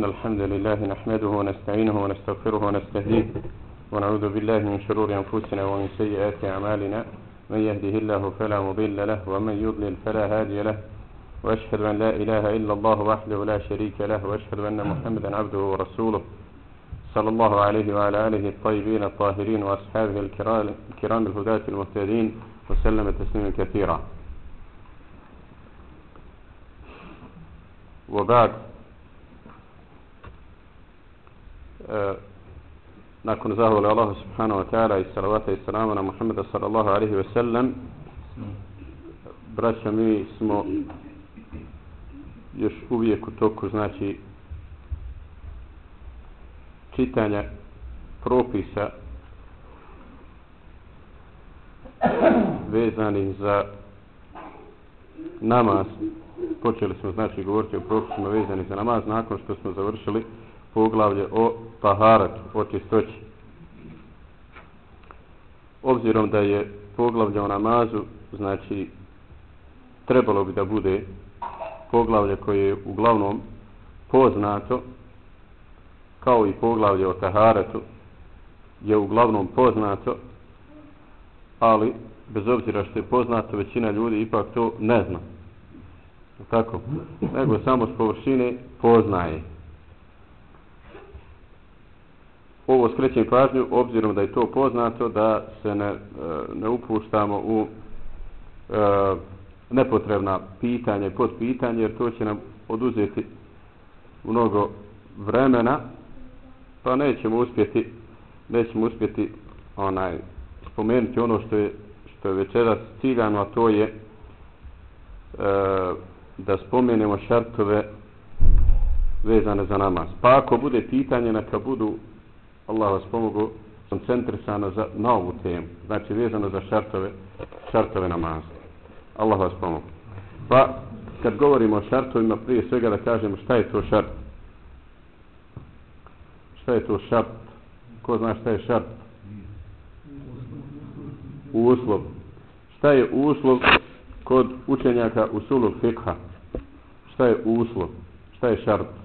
إن الحمد لله نحمده ونستعينه ونستغفره ونستهديه ونعوذ بالله من شرور أنفسنا ومن سيئات أعمالنا. من يهده الله فلا مضل له ومن يضلل فلا هادي له. وأشهد أن لا إله إلا الله وحده لا شريك له. وأشهد أن محمدا عبده ورسوله صلى الله عليه وعلى آله الطيبين الطاهرين وأصحابه الكرام الهداة المهتدين وسلم تسليما كثيرا. وبعد. E, nakon zahvala Allahu subhanahu wa ta'ala i salavata i salama na Muhammeda sallallahu alaihi wa sallam braća mi smo još uvijek u toku znači čitanja propisa vezanih za namaz. Počeli smo znači govoriti o propisima vezanih za namaz nakon što smo završili poglavlje o taharatu, o čistoći. Obzirom da je poglavlje o namazu, znači trebalo bi da bude poglavlje koje je uglavnom poznato, kao i poglavlje o taharatu, je uglavnom poznato, ali bez obzira što je poznato, većina ljudi ipak to ne zna. Tako? Nego samo s površine poznaje. Ovo skrećem pažnju obzirom da je to poznato da se ne, e, ne upuštamo u e, nepotrebna pitanja i podpitanja, jer to će nam oduzeti mnogo vremena pa nećemo uspjeti nećemo uspjeti onaj spomenuti ono što je što je večeras ciljano a to je e, da spomenemo šartove vezane za namaz. Pa ako bude pitanje neka budu Allah vas pomogu koncentrisana za, na ovu temu. Znači vezano za šartove, šartove namaza. Allah vas pomogu. Pa kad govorimo o šartovima, prije svega da kažemo šta je to šart. Šta je to šart? Ko zna šta je šart? Uslov. Šta je uslov kod učenjaka usulog fikha? Šta je uslov? Šta je šart?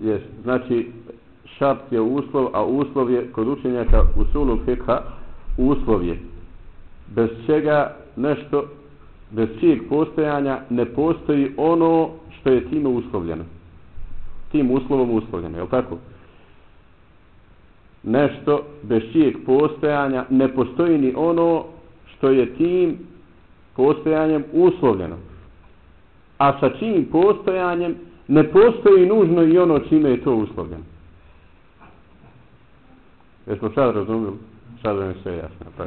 Jes, znači šart je uslov, a uslov je kod učenjaka u sulu fikha uslov je. Bez čega nešto bez čijeg postojanja ne postoji ono što je time uslovljeno. Tim uslovom uslovljeno, je li tako? nešto bez čijeg postojanja ne postoji ni ono što je tim postojanjem uslovljeno a sa čijim postojanjem ne postoji nužno i ono čime je to uslovljeno. Jesmo sad razumili? Sad vam je sve jasno. Pa.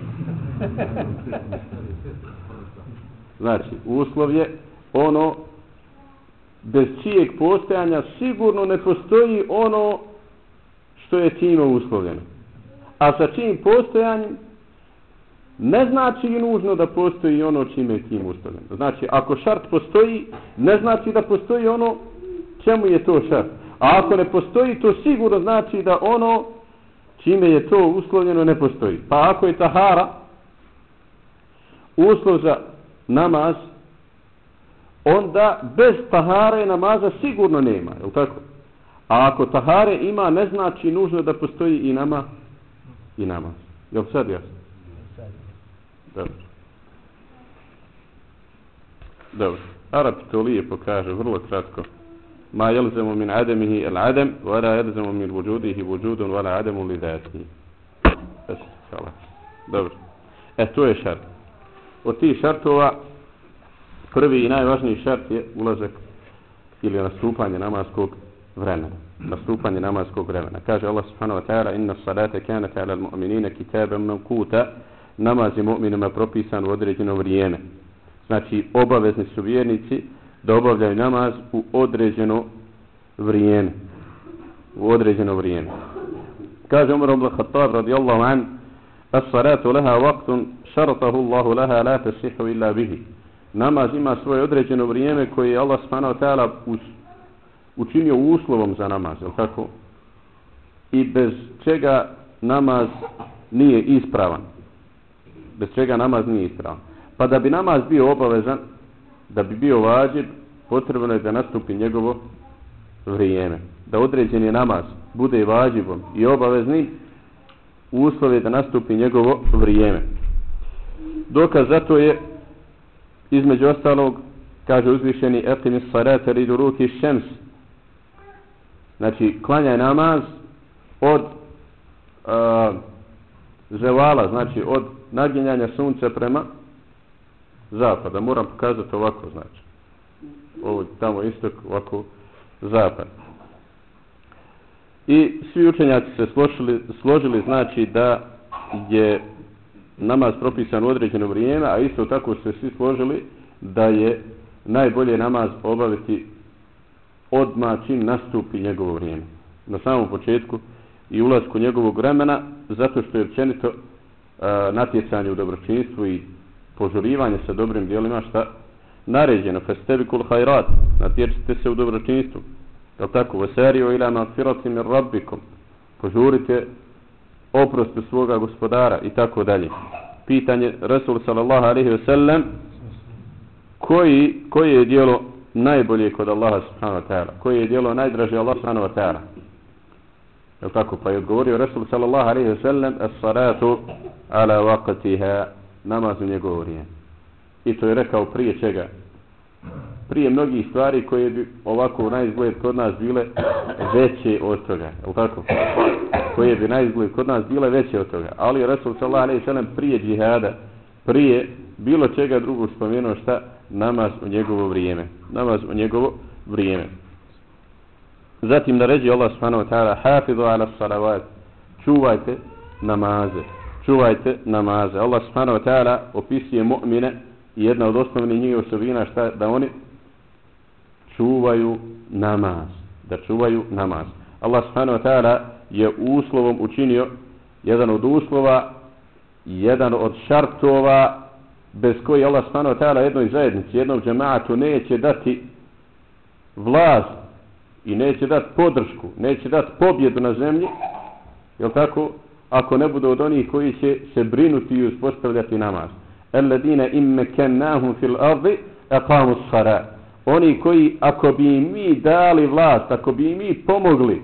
Znači, uslov je ono bez čijeg postojanja sigurno ne postoji ono što je time uslovljeno. A sa čijim postojanjem ne znači i nužno da postoji ono čime je tim uslovljeno. Znači, ako šart postoji, ne znači da postoji ono čemu je to šart. A ako ne postoji, to sigurno znači da ono čime je to uslovljeno ne postoji. Pa ako je tahara uslov za namaz, onda bez tahare namaza sigurno nema. Je tako? A ako tahare ima, ne znači nužno da postoji i nama i namaz. Je li sad jasno? Dobro. Dobro. Arabi to lijepo kaže, vrlo kratko. Ma jelzemu min ademihi el adem, vada jelzemu min vujudihi vujudun, vada ademu li dhatihi. Dobro. E, to je šart. Od tih šartova, prvi i najvažniji šart je ulazak ili nastupanje namaskog vremena. Nastupanje namaskog vremena. Kaže Allah subhanahu wa ta'ala, inna salate kanata ala al-mu'minina kitabem mevkuta, namaz je mu'minima propisan u određeno vrijeme. Znači, obavezni su vjernici da obavljaju namaz u određeno vrijeme. U određeno vrijeme. Kaže Umar ibn Khattab radijallahu an, as-salatu laha waqtun sharatahu Allahu laha la tasihu illa bihi. Namaz ima svoje određeno vrijeme koje je Allah subhanahu wa ta'ala učinio uslovom za namaz, je tako? I bez čega namaz nije ispravan. Bez čega namaz nije ispravan. Pa da bi namaz bio obavezan, da bi bio vađib, potrebno je da nastupi njegovo vrijeme. Da određeni namaz bude vađibom i obaveznim, uslov je da nastupi njegovo vrijeme. Dokaz za to je, između ostalog, kaže uzvišeni Eqimis Sarata ridu ruki šems. Znači, klanjaj namaz od uh, zevala, znači od naginjanja sunca prema zapada. Moram pokazati ovako, znači. Ovo tamo istok, ovako zapad. I svi učenjaci se složili, složili znači da je namaz propisan u određeno vrijeme, a isto tako se svi složili da je najbolje namaz obaviti odmah čim nastupi njegovo vrijeme. Na samom početku i ulazku njegovog vremena, zato što je općenito e, natjecanje u dobročinstvu i požurivanje sa dobrim dijelima šta naređeno. Festebi kul hajrat, natječite se u dobročinstvu. Je li tako? Vaserio ila mafirati mir rabbikom. Požurite oprostu svoga gospodara i tako dalje. Pitanje Resul sallallahu alaihi ve sellem koji, koji je dijelo najbolje kod Allaha subhanahu wa ta'ala? Koje je dijelo najdraže Allah subhanahu wa ta'ala? Jel tako? Pa je odgovorio Resul sallallahu alaihi wa sallam as salatu ala waqtiha namaz u njegovo vrijeme. I to je rekao prije čega? Prije mnogih stvari koje bi ovako na izgled kod nas bile veće od toga. Jel tako? Koje bi na izgled kod nas bile veće od toga. Ali Resul sallallahu alaihi wa sallam prije džihada, prije bilo čega drugog spomenuo šta? namaz u njegovo vrijeme. Namaz u njegovo vrijeme. Zatim naređi Allah subhanahu wa ta'ala hafizu ala salavat. Čuvajte namaze. Čuvajte namaze. Allah subhanahu wa ta'ala opisuje mu'mine i jedna od osnovnih njih osobina šta da oni čuvaju namaz. Da čuvaju namaz. Allah subhanahu wa ta'ala je uslovom učinio jedan od uslova jedan od šartova bez koji Allah subhanahu wa ta'ala jednoj zajednici, jednom džemaatu neće dati vlast i neće dati podršku, neće dati pobjedu na zemlji, jel tako? Ako ne budu od onih koji će se brinuti i uspostavljati namaz. Alladine imme kennahum fil ardi aqamu sara. Oni koji, ako bi mi dali vlast, ako bi mi pomogli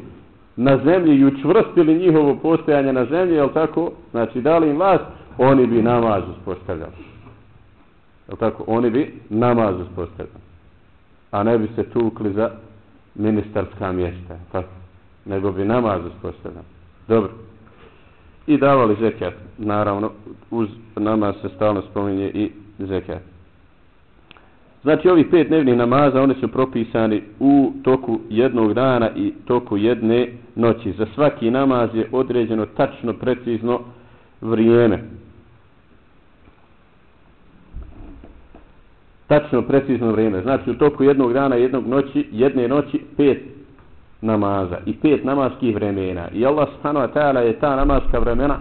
na zemlji i učvrstili njihovo postojanje na zemlji, jel tako? Znači, dali im vlast, oni bi namaz uspostavljali. Jel tako? Oni bi namaz uspostavljali. A ne bi se tukli za ministarska mjesta. Tako? Nego bi namaz uspostavili. Dobro. I davali zekat. Naravno, uz namaz se stalno spominje i zekat. Znači, ovi pet dnevnih namaza, oni su propisani u toku jednog dana i toku jedne noći. Za svaki namaz je određeno tačno, precizno vrijeme. Tačno precizno vrijeme. Znači u toku jednog dana, jednog noći, jedne noći, pet namaza i pet namaskih vremena. I Allah subhanahu wa ta'ala je ta namaska vremena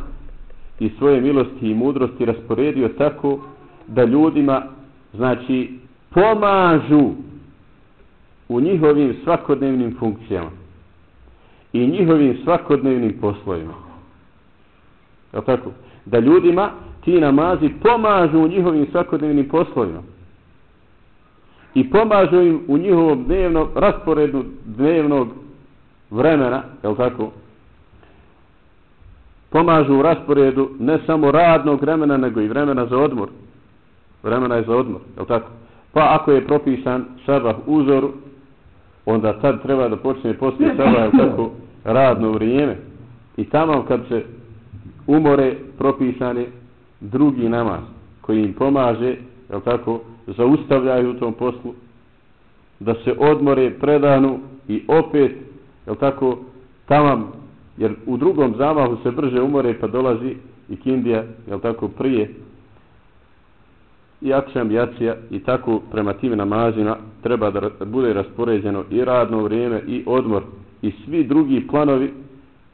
i svoje milosti i mudrosti rasporedio tako da ljudima, znači, pomažu u njihovim svakodnevnim funkcijama i njihovim svakodnevnim poslovima. Je tako? Da ljudima ti namazi pomažu u njihovim svakodnevnim poslovima i pomažu im u njihovom dnevnom rasporedu dnevnog vremena, je li tako? Pomažu u rasporedu ne samo radnog vremena, nego i vremena za odmor. Vremena je za odmor, je li tako? Pa ako je propisan sabah uzoru, onda tad treba da počne poslije sabah, je li tako, radno vrijeme. I tamo kad se umore propisane drugi namaz koji im pomaže, je li tako, zaustavljaju u tom poslu, da se odmore predanu i opet, jel tako, tamam, jer u drugom zamahu se brže umore pa dolazi i kindija, jel tako, prije. I akšam jacija i tako prema tim namazima treba da bude raspoređeno i radno vrijeme i odmor. I svi drugi planovi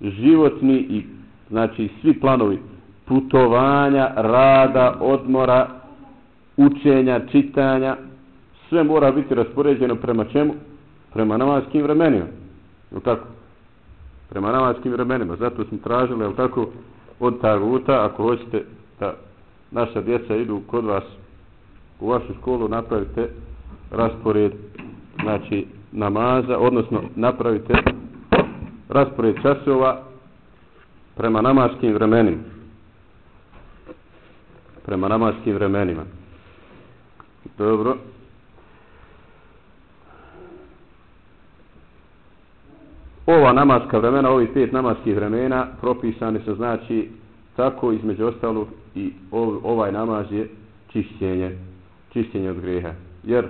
životni i znači svi planovi putovanja, rada, odmora, učenja, čitanja, sve mora biti raspoređeno prema čemu? Prema namaskim vremenima. Jel tako? Prema namaskim vremenima. Zato smo tražili, jel tako, od taguta, ako hoćete da naša djeca idu kod vas u vašu školu, napravite raspored znači namaza, odnosno napravite raspored časova prema namaskim vremenima. Prema namaskim vremenima. Dobro. Ova namaska vremena, ovi pet namaskih vremena, propisane su znači tako između ostalog i ovaj namaz je čišćenje, čišćenje od greha. Jer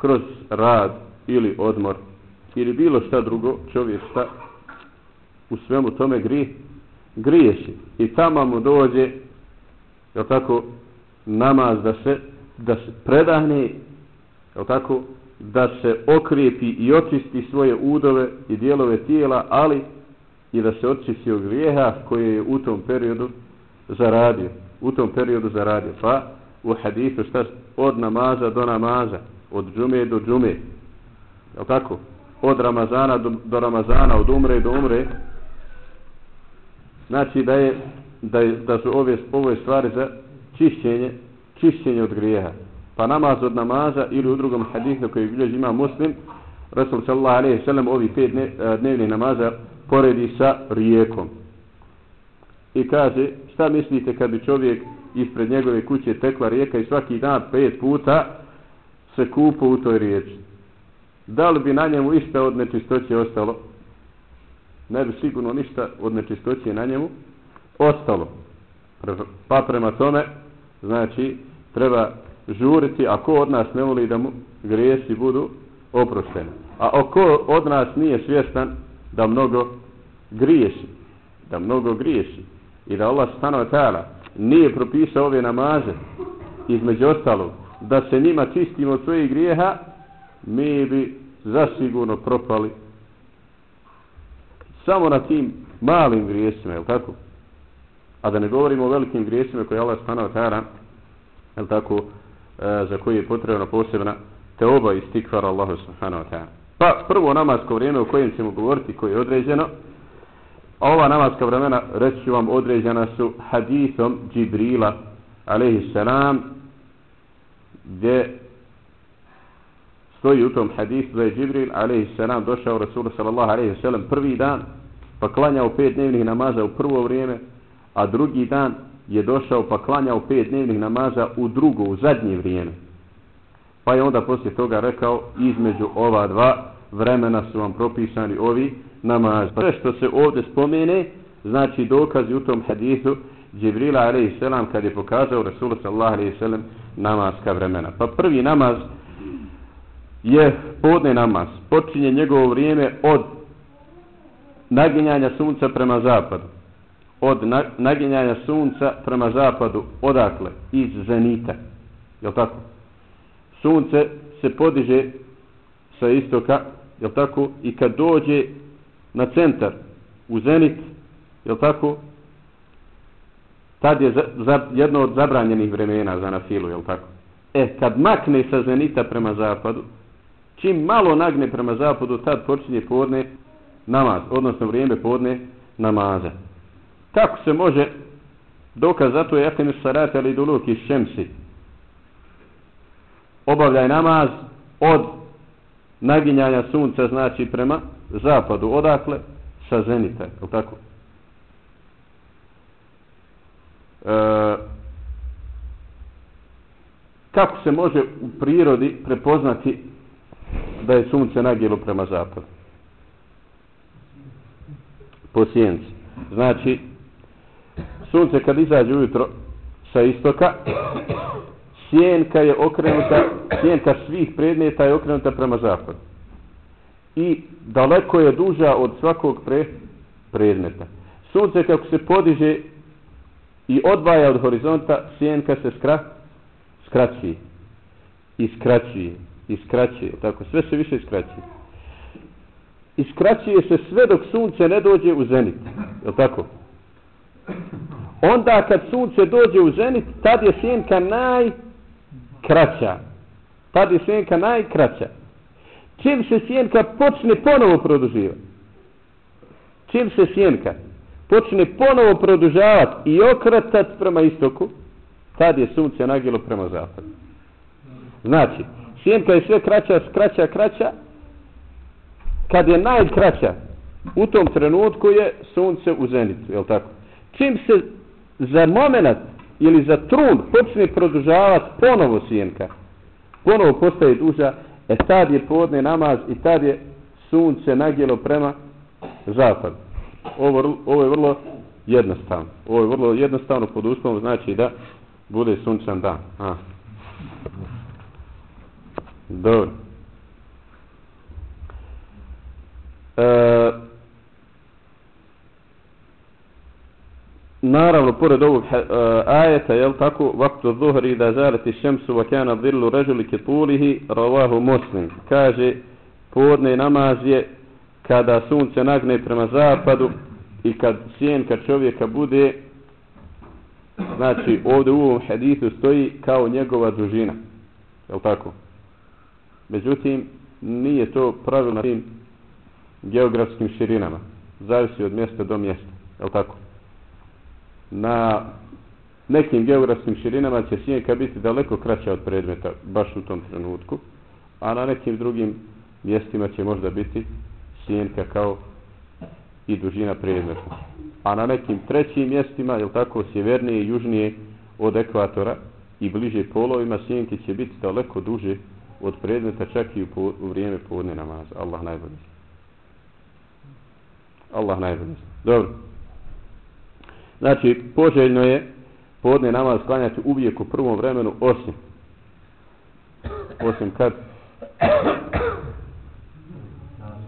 kroz rad ili odmor ili bilo šta drugo čovjek šta u svemu tome gri, griješi. I tamo mu dođe je tako namaz da se da se predahne je tako da se okrijepi i očisti svoje udove i dijelove tijela, ali i da se očisti od grijeha koje je u tom periodu zaradio. U tom periodu zaradio. Pa u hadisu šta od namaza do namaza, od džume do džume. Je tako? Od Ramazana do, do Ramazana, od umre do umre. Znači da je da, je, da su ove, ove stvari za čišćenje, čišćenje od grijeha pa namaz od namaza ili u drugom hadisu koji bilježi ima muslim, Rasul sallallahu alaihi sallam ovi pet dnevnih namaza poredi sa rijekom. I kaže, šta mislite kad bi čovjek ispred njegove kuće tekla rijeka i svaki dan pet puta se kupo u toj riječi? Da li bi na njemu išta od nečistoće ostalo? Ne bi sigurno ništa od nečistoće na njemu ostalo. Pa prema tome, znači, treba žuriti, a ko od nas ne voli da mu grijesi budu oprošteni. A ako od nas nije svjestan da mnogo griješi, da mnogo griješi i da Allah stanova ta'ala nije propisao ove namaze između ostalog da se njima čistimo od svojih grijeha, mi bi zasigurno propali samo na tim malim grijesima, je tako? A da ne govorimo o velikim grijesima koje Allah stanova ta'ala, jel tako, E, za koji je potrebna posebna te oba istikvara Allahu subhanahu wa ta'ala. Pa prvo namasko vrijeme o kojem ćemo govoriti koje je određeno, a ova namaska vremena reći vam određena su hadithom Džibrila alaihi salam gdje stoji u tom hadithu da je Džibril alaihi salam došao Rasulu sallallahu alaihi salam prvi dan pa klanjao pet dnevnih namaza u prvo vrijeme a drugi dan je došao pa klanjao pet dnevnih namaza u drugo, u zadnje vrijeme. Pa je onda poslije toga rekao, između ova dva vremena su vam propisani ovi namazi. Pa sve što se ovdje spomene, znači dokazi u tom hadisu Džibrila a.s. kad je pokazao Rasulullah a.s. namazka vremena. Pa prvi namaz je podne namaz. Počinje njegovo vrijeme od naginjanja sunca prema zapadu od naginjanja sunca prema zapadu, odakle? Iz zenita. Je tako? Sunce se podiže sa istoka, je tako? I kad dođe na centar, u zenit, je tako? Tad je za, za, jedno od zabranjenih vremena za nafilu, je tako? E, kad makne sa zenita prema zapadu, čim malo nagne prema zapadu, tad počinje podne namaz, odnosno vrijeme podne namaza. Kako se može dokaz zato je ekinu sarate ali duluk iz šemsi. Obavljaj namaz od naginjanja sunca znači prema zapadu. Odakle? Sa zenita. Je tako? E, kako se može u prirodi prepoznati da je sunce nagijelo prema zapadu? Po sjenci. Znači, sunce kad izađe ujutro sa istoka, sjenka je okrenuta, sjenka svih predmeta je okrenuta prema zapadu. I daleko je duža od svakog pre, predmeta. Sunce kako se podiže i odvaja od horizonta, sjenka se skra, skraćuje. I skraćuje. I skraćuje. Tako, sve se više skraćuje. I skraćuje se sve dok sunce ne dođe u zenit. Je tako? Onda kad sunce dođe u zenit, tad je sjenka najkraća. Tad je sjenka najkraća. Čim se sjenka počne ponovo produživati? Čim se sjenka počne ponovo produžavati i okretat prema istoku, tad je sunce nagilo prema zapadu. Znači, sjenka je sve kraća, kraća, kraća, kad je najkraća, u tom trenutku je sunce u zenicu, je li tako? Čim se za moment ili za trun počne produžavati ponovo sjenka, ponovo postaje duža, e tad je podne namaz i tad je sunce nagjelo prema zapadu. Ovo, ovo je vrlo jednostavno. Ovo je vrlo jednostavno pod uslovom znači da bude sunčan dan. A. Dobro. E, naravno, pored ovog uh, ajeta, jel tako, vaktu zuhri da zaleti šemsu va kana dhillu režuli kitulihi ravahu muslim. Kaže, podne namaz je kada sunce nagne prema zapadu i kad sjenka čovjeka bude, znači ovdje u ovom hadithu stoji kao njegova dužina. Jel tako? Međutim, nije to pravilno na tim geografskim širinama. Zavisi od mjesta do mjesta. Jel tako? Na nekim geografskim širinama će sjenka biti daleko kraća od predmeta, baš u tom trenutku, a na nekim drugim mjestima će možda biti sjenka kao i dužina predmeta. A na nekim trećim mjestima, je tako, sjevernije i južnije od ekvatora i bliže polovima, sjenke će biti daleko duže od predmeta čak i u, po, u vrijeme podne namaza. Allah najbolji. Allah najbolji. Dobro. Znači, poželjno je podne namaz sklanjati uvijek u prvom vremenu osim osim kad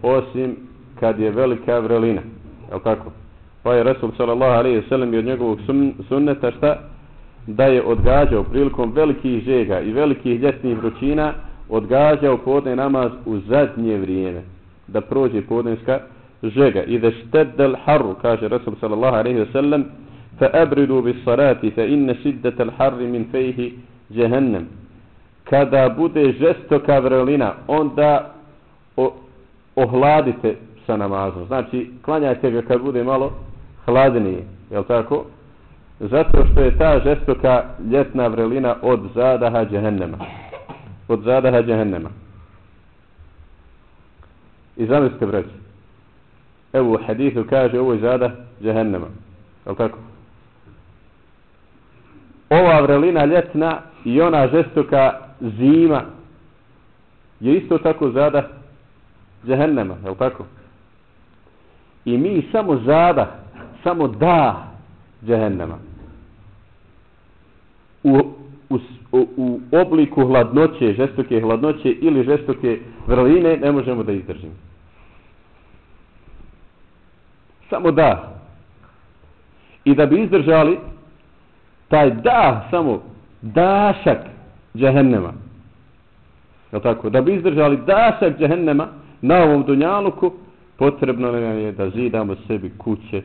osim kad je velika vrelina. Je tako? Pa je Resul sallallahu alaihi sallam i od njegovog sunneta šta? Da je odgađao prilikom velikih žega i velikih ljetnih vrućina odgađao podne namaz u zadnje vrijeme. Da prođe podneska žega. I da štedel harru, kaže Resul sallallahu alaihi sallam, fa abridu bis salati fa inna فيه جهنم min. Kada bude žestoka vrelina, onda o, ohladite sa namazom. Znači, klanjajte ga kad bude malo hladnije. Je tako? Zato što je ta žestoka ljetna vrelina od zadaha džehennema. Od zadaha džehennema. I zamislite, braći. Evo u hadithu kaže ovo je zada džehennema. Je tako? Ova vrelina ljetna i ona žestoka zima je isto tako zada džehennema, je li tako? I mi samo zada, samo da džehennema. U, u, u obliku hladnoće, žestoke hladnoće ili žestoke vrline ne možemo da izdržimo. Samo da. I da bi izdržali taj da, samo dašak džehennema. Je tako? Da bi izdržali dašak džehennema, na ovom dunjaluku potrebno nam je da zidamo sebi kuće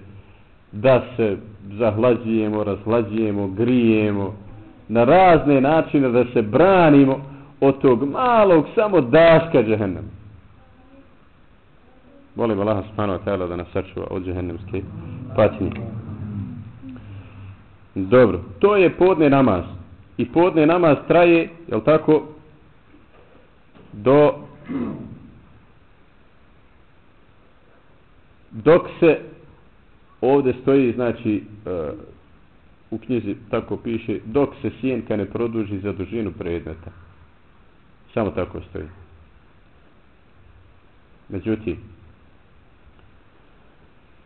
da se zahlađujemo, razhlađujemo, grijemo na razne načine da se branimo od tog malog samo daška džehennema. Volim Allah subhanahu wa ta'ala da nas sačuva od džehennemske patnje dobro, to je podne namaz. I podne namaz traje, je tako do dok se ovdje stoji znači uh, u knjizi tako piše dok se sjenka ne produži za dužinu predmeta. Samo tako stoji. Međutim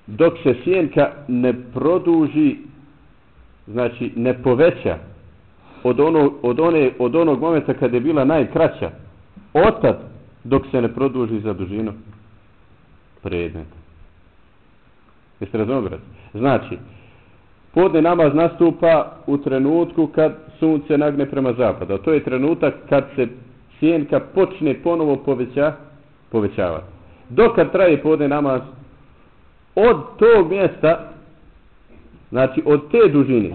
dok se sjenka ne produži znači ne poveća od, ono, od, one, od onog momenta kad je bila najkraća otad dok se ne produži za dužinu predmeta Jeste razumeli? Znači, podne namaz nastupa u trenutku kad sunce nagne prema zapadu. To je trenutak kad se sjenka počne ponovo poveća, povećavati. Dokad traje podne namaz, od tog mjesta, znači od te dužine,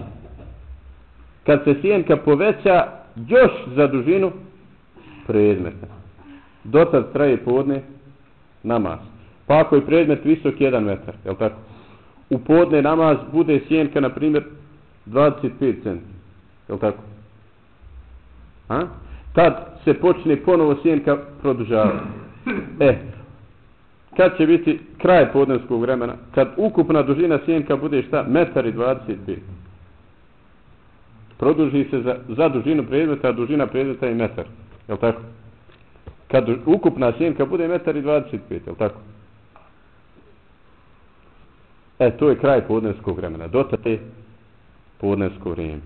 kad se sjenka poveća još za dužinu predmeta. Dotad traje podne namaz. Pa ako je predmet visok 1 metar, je tako? u podne namaz bude sjenka, na primjer, 25 cm. Je tako? A? Tad se počne ponovo sjenka produžavati. E, kad će biti kraj podnevskog vremena? Kad ukupna dužina sjenka bude šta? Metar i 25. Produži se za, za dužinu predmeta, a dužina predmeta je metar. Je li tako? Kad ukupna sjenka bude metar i 25. Je li tako? E, to je kraj podnevskog vremena. Dotate je podnevsko vrijeme.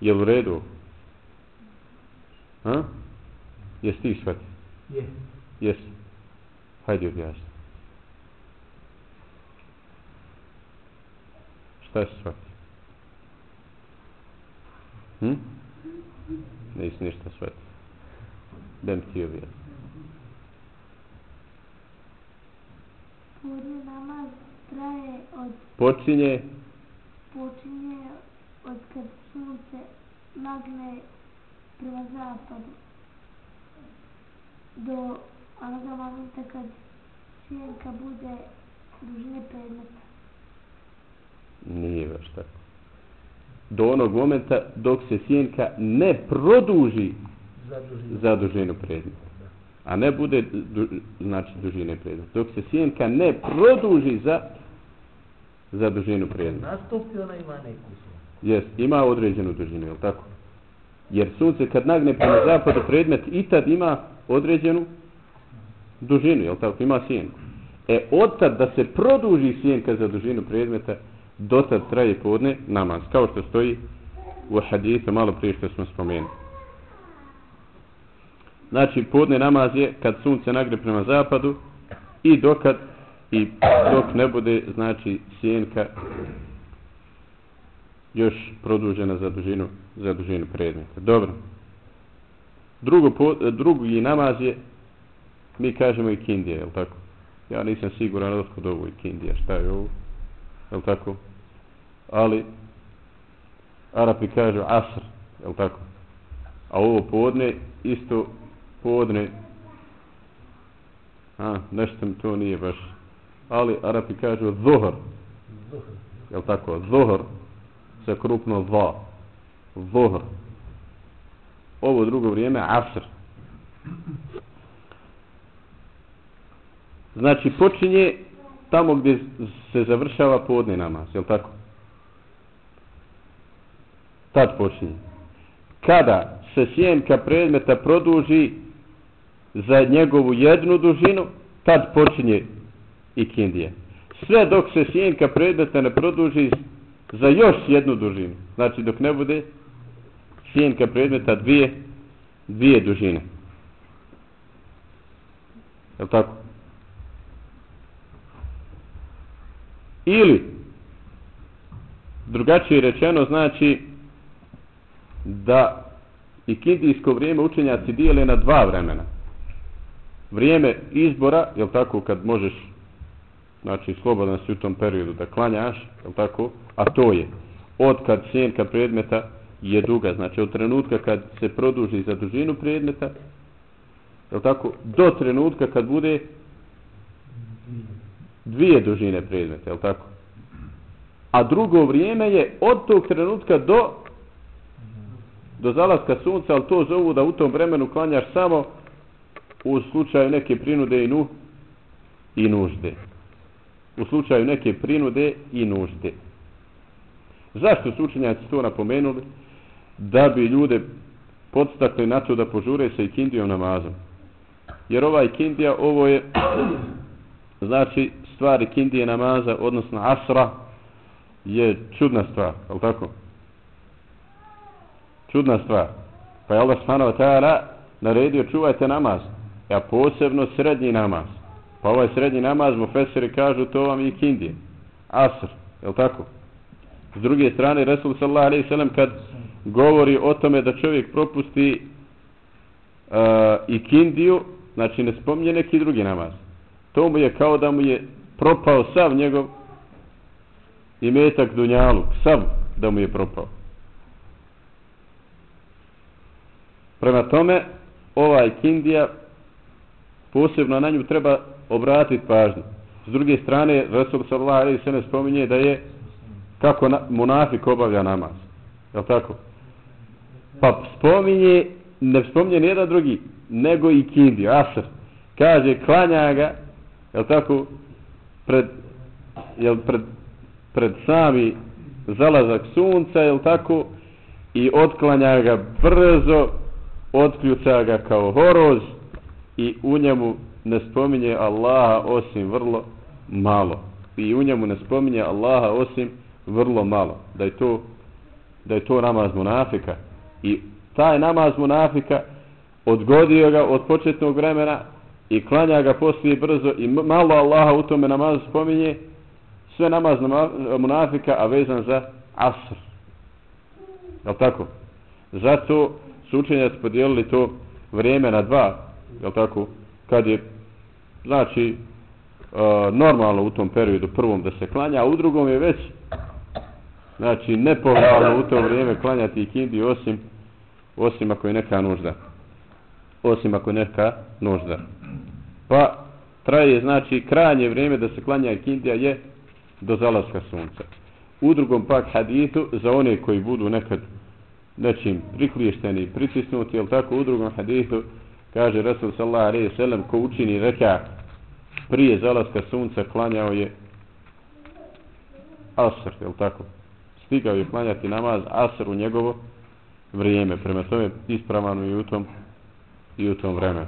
Je u redu? Ha? Jesi ti shvati? Je. Jesi. Hajde objasni. Šta je shvati? Hm? Nisi ništa shvati. Dem ti objasni. Podne namaz traje od, Počinje počinje od kad sunce nagne prema zapadu do onoga momenta kad sjenka bude dužine predmeta. Nije baš tako. Do onog momenta dok se sjenka ne produži Za dužinu. za dužinu predmeta. A ne bude du, znači dužine predmeta. Dok se sjenka ne produži za za dužinu predmeta. Nastupi ona ima neku svoju. Jes, ima određenu dužinu, je li tako? Jer sunce kad nagne prema zapadu predmet i tad ima određenu dužinu, jel tako? Ima sjenku. E, odtad da se produži sjenka za dužinu predmeta, dotad traje podne namaz, kao što stoji u hadisu malo prije što smo spomenuli. Znači, podne namaz je kad sunce nagre prema zapadu i dokad i dok ne bude, znači, sjenka još produžena za dužinu, za dužinu predmeta. Dobro. Drugo, drugi namaz je, mi kažemo i kindija, je tako? Ja nisam siguran otkud ovo i kindija, šta je ovo, je tako? Ali, Arapi kažu asr, je tako? A ovo podne, isto podne, a, nešto mi to nije baš, ali Arapi kažu Zuhr. je tako? Zuhr, sa krupno dva. Zuhr. Ovo drugo vrijeme, asr. Znači, počinje tamo gdje se završava podne namaz, je tako? Tad počinje. Kada se sjenka predmeta produži za njegovu jednu dužinu, tad počinje ikindija. Sve dok se sjenka predmeta ne produži za još jednu dužinu. Znači dok ne bude sjenka predmeta dvije, dvije dužine. Je tako? Ili, drugačije rečeno, znači da i kindijsko vrijeme učenjaci dijele na dva vremena. Vrijeme izbora, je tako, kad možeš znači slobodan si u tom periodu da klanjaš, je tako? A to je od kad sjenka predmeta je duga, znači od trenutka kad se produži za dužinu predmeta, je tako? Do trenutka kad bude dvije dužine predmeta, je tako? A drugo vrijeme je od tog trenutka do do zalaska sunca, ali to zovu da u tom vremenu klanjaš samo u slučaju neke prinude i, nu, i nužde u slučaju neke prinude i nužde. Zašto su učenjaci to napomenuli? Da bi ljude podstakli na to da požure sa ikindijom namazom. Jer ova ikindija, ovo je znači stvar ikindije namaza, odnosno asra, je čudna stvar, je tako? Čudna stvar. Pa je Allah subhanahu wa ta'ala naredio čuvajte namaz, a posebno srednji namaz. Pa ovaj srednji namaz mu feseri kažu to vam je ikindije. Asr, je tako? S druge strane, Resul sallallahu alaihi sallam kad govori o tome da čovjek propusti uh, i kindiju, znači ne spominje neki drugi namaz. To mu je kao da mu je propao sav njegov imetak dunjaluk, sav da mu je propao. Prema tome, ovaj kindija posebno na nju treba obratiti pažnju. S druge strane, Rasul sallallahu alaihi sallam spominje da je kako na, munafik obavlja namaz. Je tako? Pa spominje, ne spominje nijedan drugi, nego i kindi, asr. Kaže, klanja ga, je tako, pred, jel pred, pred sami zalazak sunca, je tako, i otklanja ga brzo, otključa ga kao horoz i u njemu ne spominje Allaha osim vrlo malo. I u njemu ne spominje Allaha osim vrlo malo. Da je to, da je to namaz munafika. I taj namaz munafika odgodio ga od početnog vremena i klanja ga poslije brzo i malo Allaha u tome namazu spominje sve namaz munafika a vezan za asr. Je tako? Zato su učenjaci podijelili to vrijeme na dva, je tako? Kad je, znači, e, normalno u tom periodu prvom da se klanja, a u drugom je već, znači, nepohvalno u to vrijeme klanjati ikindi osim, osim ako je neka nužda. Osim ako je neka nužda. Pa, traje, znači, krajnje vrijeme da se klanja ikindija je do zalaska sunca. U drugom pak haditu, za one koji budu nekad nečim prikliješteni, pritisnuti, jel tako u drugom hadithu kaže Rasul sallallahu alaihi sallam ko učini reka prije zalaska sunca klanjao je asr, jel tako stigao je klanjati namaz asr u njegovo vrijeme, prema tome ispravano i u tom i u tom vremenu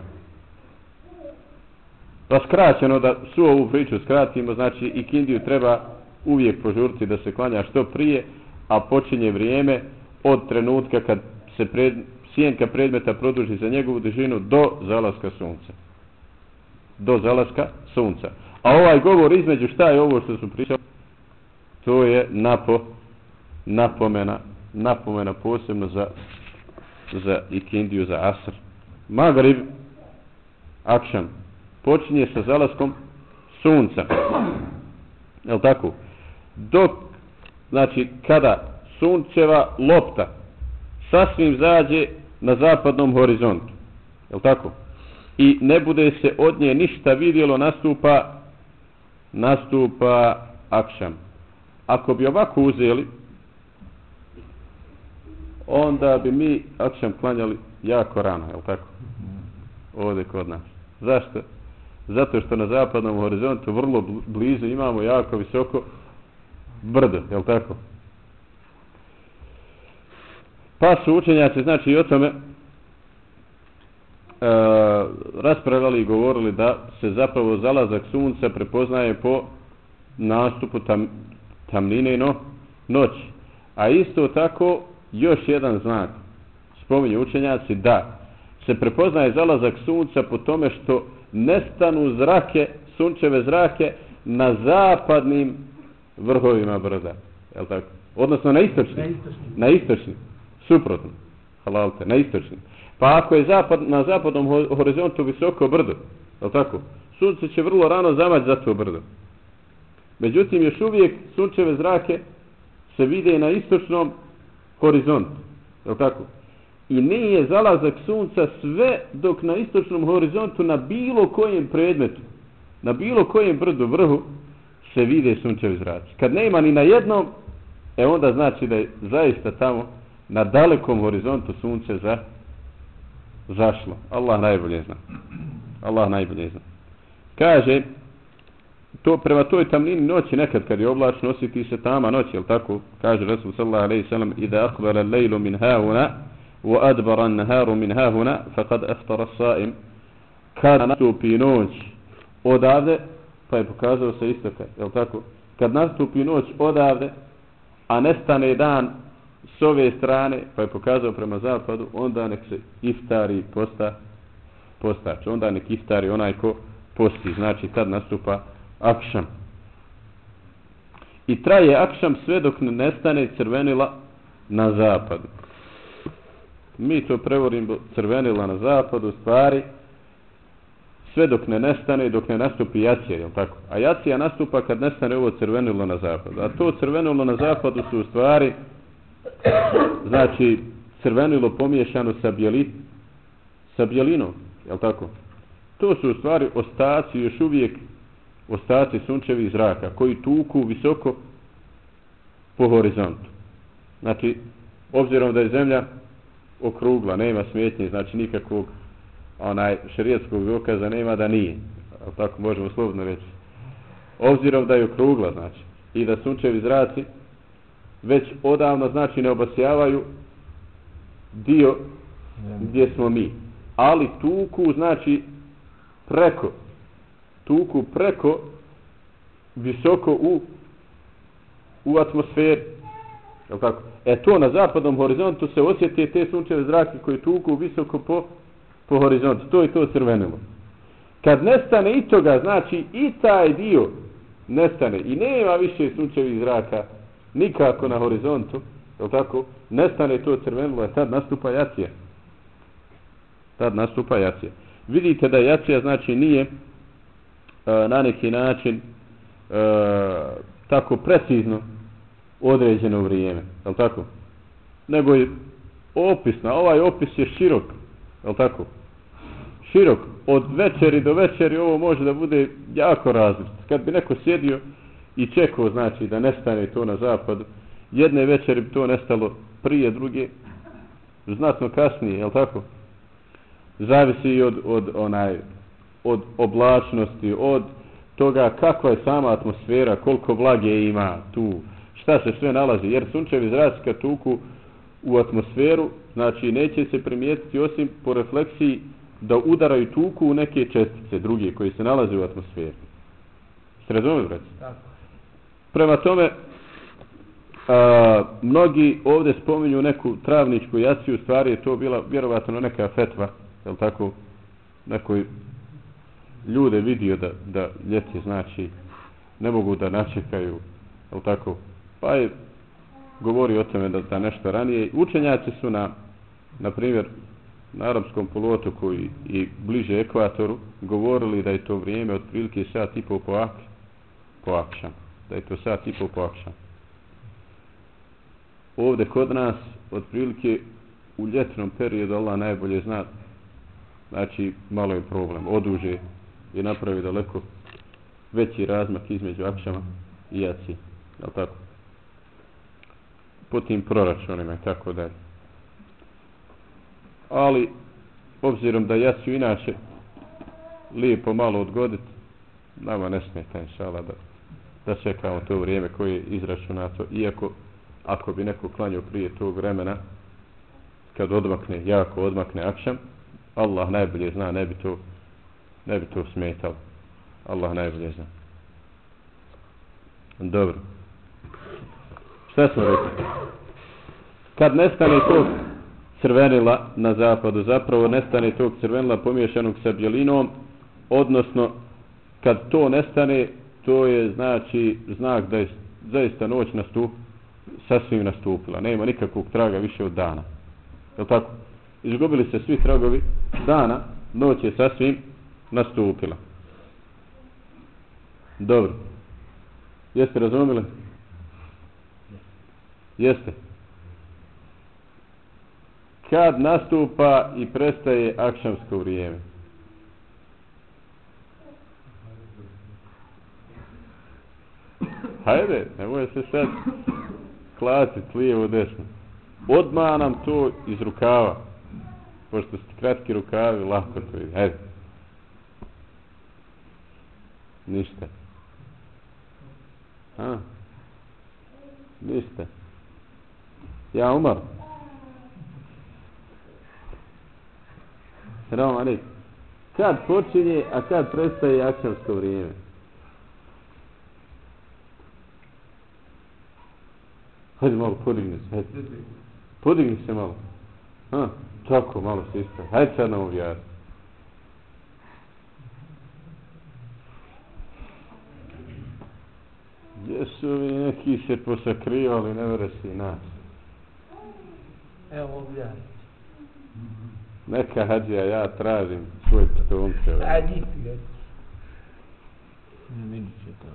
pa skraćeno da su ovu priču skratimo znači i kindiju treba uvijek požuriti da se klanja što prije a počinje vrijeme od trenutka kad se pred, sjenka predmeta produži za njegovu dužinu do zalaska sunca. Do zalaska sunca. A ovaj govor između šta je ovo što su pričali, to je napo, napomena, napomena posebno za, za ikindiju, za asr. Magrib, akšan, počinje sa zalaskom sunca. Je tako? Dok, znači, kada sunčeva lopta sasvim zađe na zapadnom horizontu. Je tako? I ne bude se od nje ništa vidjelo, nastupa nastupa akšam. Ako bi ovako uzeli, onda bi mi akšam klanjali jako rano, je tako? Ovdje kod nas. Zašto? Zato što na zapadnom horizontu vrlo blizu imamo jako visoko brdo, je tako? Pa su učenjaci, znači, i o tome e, raspravljali i govorili da se zapravo zalazak sunca prepoznaje po nastupu tam, tamnine no, noći. A isto tako, još jedan znak, spominju učenjaci, da se prepoznaje zalazak sunca po tome što nestanu zrake, sunčeve zrake na zapadnim vrhovima brda. Je tako? Odnosno na istočnim. Na istočnim. Na istočnim suprotno, halalte, na istočni. Pa ako je zapad, na zapadnom horizontu visoko brdo, je tako? Sunce će vrlo rano zamać za to brdo. Međutim, još uvijek sunčeve zrake se vide na istočnom horizont. je tako? I nije zalazak sunca sve dok na istočnom horizontu na bilo kojem predmetu, na bilo kojem brdu vrhu se vide sunčevi zraci. Kad nema ni na jednom, e onda znači da je zaista tamo na dalekom horizontu sunce za zašlo. Allah najbolje zna. Allah najbolje zna. Kaže, to prema toj tamnini noći nekad kad je oblačno osjeti se tama noć, jel tako? Kaže Rasul sallallahu alaihi sallam Ida akbala lejlu min hauna wa adbara naharu min hauna faqad aftara saim kad nastupi noć odavde pa je pokazao se istoka, jel tako? Kad nastupi noć odavde a nestane dan s ove strane, pa je pokazao prema zapadu, onda nek se iftari posta, postač. Onda nek iftari onaj ko posti. Znači, tad nastupa akšam. I traje akšam sve dok ne nestane crvenila na zapadu. Mi to prevorimo crvenila na zapadu, stvari, sve dok ne nestane, dok ne nastupi jacija, je tako? A jacija nastupa kad nestane ovo crvenilo na zapadu. A to crvenilo na zapadu su u stvari znači crvenilo pomiješano sa bijeli sa bjelinom, je tako? To su u stvari ostaci još uvijek ostaci sunčevih zraka koji tuku visoko po horizontu. Znači, obzirom da je zemlja okrugla, nema smetnje, znači nikakvog onaj šerijetskog dokaza nema da nije. Ali tako možemo slobodno reći. Obzirom da je okrugla, znači, i da sunčevi zraci već odavno, znači, ne obasjavaju dio gdje smo mi. Ali tuku, znači, preko, tuku preko, visoko u, u atmosferi. Jel tako? E to na zapadnom horizontu se osjeti te sunčeve zrake koji tuku visoko po, po horizontu. To je to crvenilo. Kad nestane i toga, znači i taj dio nestane i nema više sunčevih zraka nikako na horizontu, jel tako? Nestane to crvenilo, a tad nastupa jacija. Tad nastupa jacija. Vidite da jacija znači nije E, na neki način e, tako precizno određeno vrijeme, je tako? Nego je opisna, ovaj opis je širok, je tako? Širok, od večeri do večeri ovo može da bude jako različit. Kad bi neko sjedio i čekao, znači, da nestane to na zapadu, jedne večeri bi to nestalo prije, druge, znatno kasnije, je tako? Zavisi i od, od, onaj, od oblačnosti, od toga kakva je sama atmosfera, koliko vlage ima tu, šta se sve nalazi, jer sunčevi zraci kad tuku u atmosferu, znači neće se primijetiti osim po refleksiji da udaraju tuku u neke čestice druge koje se nalaze u atmosferi. Ste razumeli, brać? Prema tome, a, mnogi ovdje spominju neku travničku jaciju, u stvari je to bila vjerovatno neka fetva, je li tako, nekoj ljude vidio da, da ljeti znači ne mogu da načekaju, je tako, pa je govori o tome da, da nešto ranije. Učenjaci su na, na primjer, na arapskom poluotoku i, i bliže ekvatoru govorili da je to vrijeme otprilike sat i pol po, ak, po akšan. Da je to sat i pol po akšan. Ovdje kod nas otprilike u ljetnom periodu Allah najbolje zna znači malo je problem. Oduže i napravi daleko veći razmak između akšama i jaci. Je tako? po tim proračunima i tako dalje. Ali, obzirom da ja inače lijepo malo odgoditi, nama ne smeta inšala da, da čekamo to vrijeme koje je izračunato, iako ako bi neko klanio prije tog vremena, kad odmakne, jako odmakne akšam, Allah najbolje zna, ne bi to, ne bi to smetalo. Allah najbolje zna. Dobro. Šta smo rekli? Kad nestane tog crvenila na zapadu, zapravo nestane tog crvenila pomješanog sa bjelinom, odnosno kad to nestane, to je znači znak da je zaista noć nastup, sasvim nastupila. Nema nikakvog traga više od dana. Je tako? Izgubili se svi tragovi dana, noć je sasvim nastupila. Dobro. Jeste razumili? Jeste. Kad nastupa i prestaje akšamsko vrijeme? Hajde, nemoj se sad klasiti lijevo desno. Odmah nam to iz rukava. Pošto ste kratki rukavi, lako to vidi. Hajde. Ništa. Ha? Ništa. Ja Umar. Salam alaik. Kad počinje, a kad prestaje akšamsko vrijeme? Hajde malo, podigni se, hajde. Podigni se malo. Ha, tako, malo se isto. Hajde sad nam objasni. Gdje su ovi neki se posakrivali, ne vere si nas. Evo objasni. Neka hađija, ja tražim svoj potomce. A niti ga. Ne vidit će to.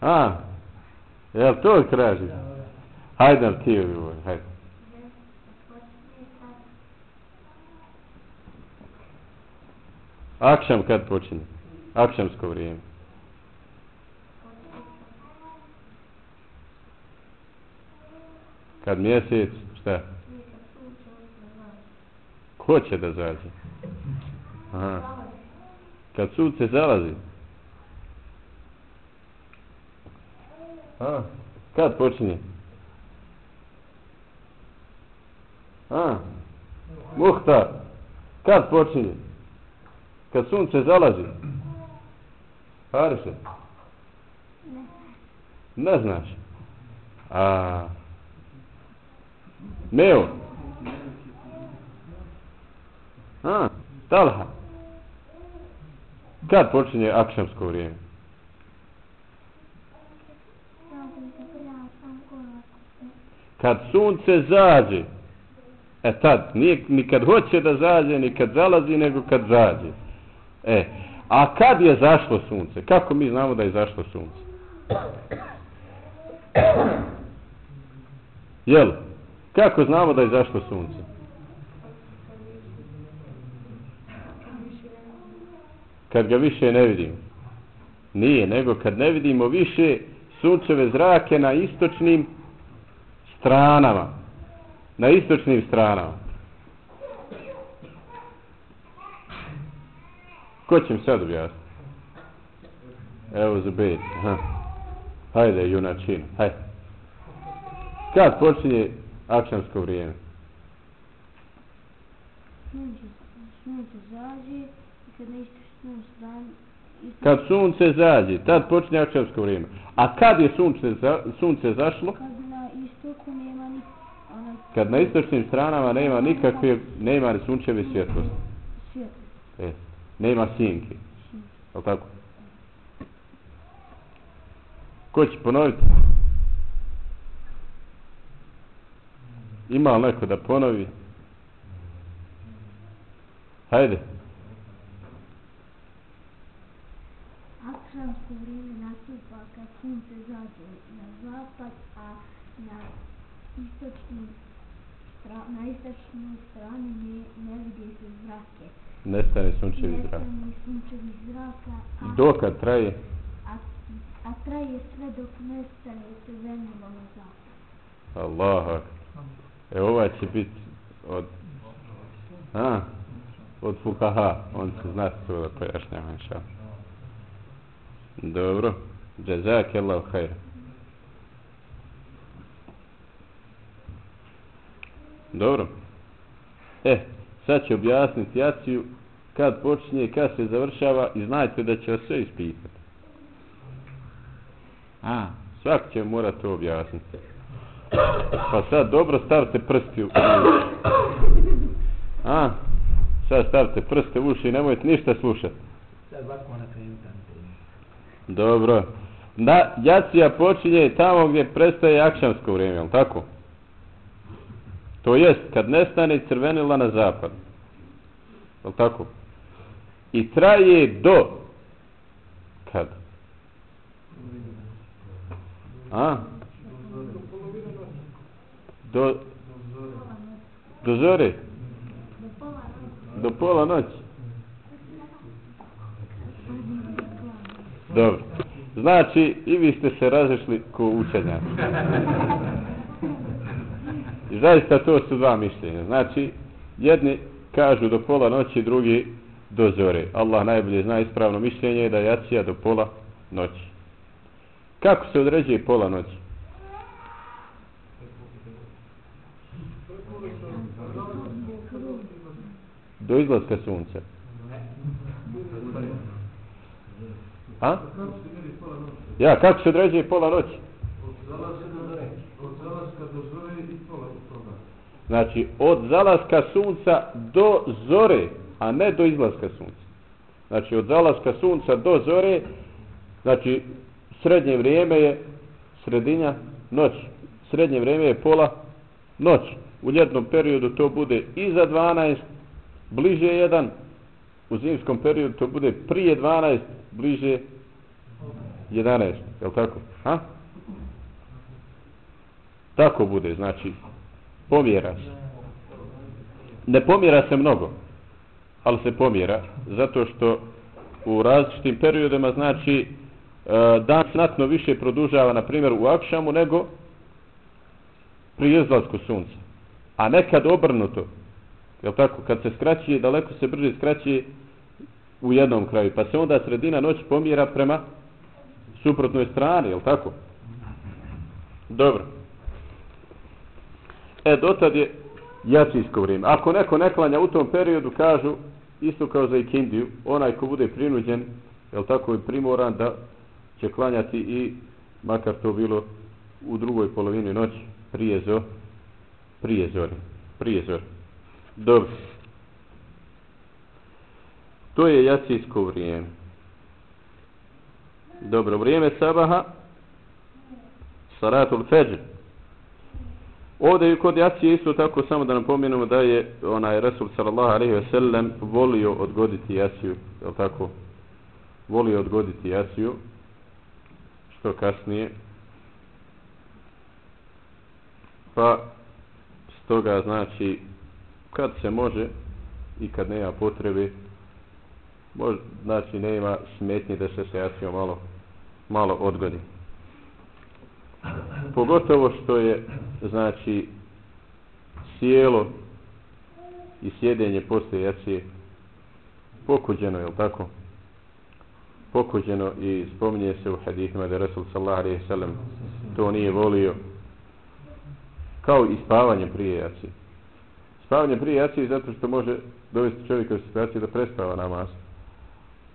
A, jel to traži? Hajde nam ti odgovor, hajde. Akšam kad počinje? Akšamsko vrijeme. Kad mjesec, šta? Ko će da zađe? Aha. Kad sunce zalazi. A, kad počinje? A, muhtar. Kad počinje? Kad sunce zalazi. Hariše. Ne znaš. A, Meo. A, Talha. Kad počinje akšamsko vrijeme? Kad sunce zađe. E tad, nije ni kad hoće da zađe, ni kad zalazi, nego kad zađe. E, a kad je zašlo sunce? Kako mi znamo da je zašlo sunce? Jel? Kako znamo da je zašlo sunce? Kad ga više ne vidimo. Nije, nego kad ne vidimo više sunčeve zrake na istočnim stranama. Na istočnim stranama. Ko će mi sad objasniti? Evo Zubej. Aha. Hajde, junačin. Hajde. Kad počinje akšamsko vrijeme? Sunce, sunce zađe i kad strani... Kad sunce zađe, tad počinje akšamsko vrijeme. A kad je sunce, za, sunce zašlo? Kad na istoku nema ni... Ona Kad na istočnim stranama nema nikakve, nema ni sunčeve svjetlosti. svijet. E, nema sinke. Je tako? Ko će ponoviti? Ima li neko da ponovi? Hajde. Akšamsko vrijeme nastupa kad sunce zađe na zapad, a na istočnu, stra, na istočnoj strani ne, ne vidi se zrake. Nestane sunčevi zrak. Dokad traje? a, a traje sve dok nestane crvenilo na zapad. Allah. E ovaj će biti od... A, od Fukaha. On će znati to da pojašnjava inša. Dobro. Jazak Allah khair. Dobro. E, sad ću objasniti jaciju kad počinje i kad se završava i znajte da će vas sve ispitati. A, svak će mora to objasniti. Pa sad dobro stavite prsti u. A, sad stavite prste u uši i nemojte ništa slušati. Dobro. Na, jacija počinje tamo gdje prestaje akšamsko vrijeme, jel tako? To jest, kad nestane crvenila na zapad. Je tako? I traje do... Kad? A? Do... Do zore? Do pola noći. Dobro. Znači, i vi ste se razišli ko učenjaci. I zaista to su dva mišljenja. Znači, jedni kažu do pola noći, drugi do zore. Allah najbolje zna ispravno mišljenje da je jacija do pola noći. Kako se određuje pola noći? Do izlaska sunca. A? Ja, kako se određuje pola noći? Znači, od zalaska sunca do zore, a ne do izlaska sunca. Znači, od zalaska sunca do zore, znači, srednje vrijeme je sredinja noć. Srednje vrijeme je pola noć. U ljetnom periodu to bude iza 12, bliže 1. U zimskom periodu to bude prije 12, bliže 11. Je li tako? Ha? Tako bude, znači, pomjera se. Ne pomjera se mnogo. ali se pomjera, zato što u različitim periodima, znači, e, dan snatno više produžava, na primjer, u akšamu nego pri izlasku sunca. A nekad obrnuto, jel tako, kad se skraćuje, daleko se brže skraćuje u jednom kraju, pa se onda sredina noć pomjera prema suprotnoj strani, jel tako? Dobro. E, dotad je jacijsko vrijeme. Ako neko ne klanja u tom periodu, kažu, isto kao za ikindiju, onaj ko bude prinuđen, jel tako, je primoran da će klanjati i makar to bilo u drugoj polovini noći prije zo, prije zore. prije zore. Dobro. To je jacijsko vrijeme. Dobro, vrijeme sabaha, saratul feđer. Ovdje kod jacije isto tako samo da napomenemo da je onaj Resul sallallahu alaihi ve sellem volio odgoditi jaciju, je tako? Volio odgoditi jaciju, što kasnije. Pa stoga znači kad se može i kad nema potrebe može, znači nema smetnje da se se jacijom malo malo odgodi pogotovo što je znači sjelo i sjedenje posle jacije pokuđeno, je tako? Pokuđeno i spominje se u hadithima da Rasul sallallahu alaihi sallam to nije volio kao i spavanje prije jacije. Spavanje prije jacije zato što može dovesti čovjeka u situaciju da prespava namaz.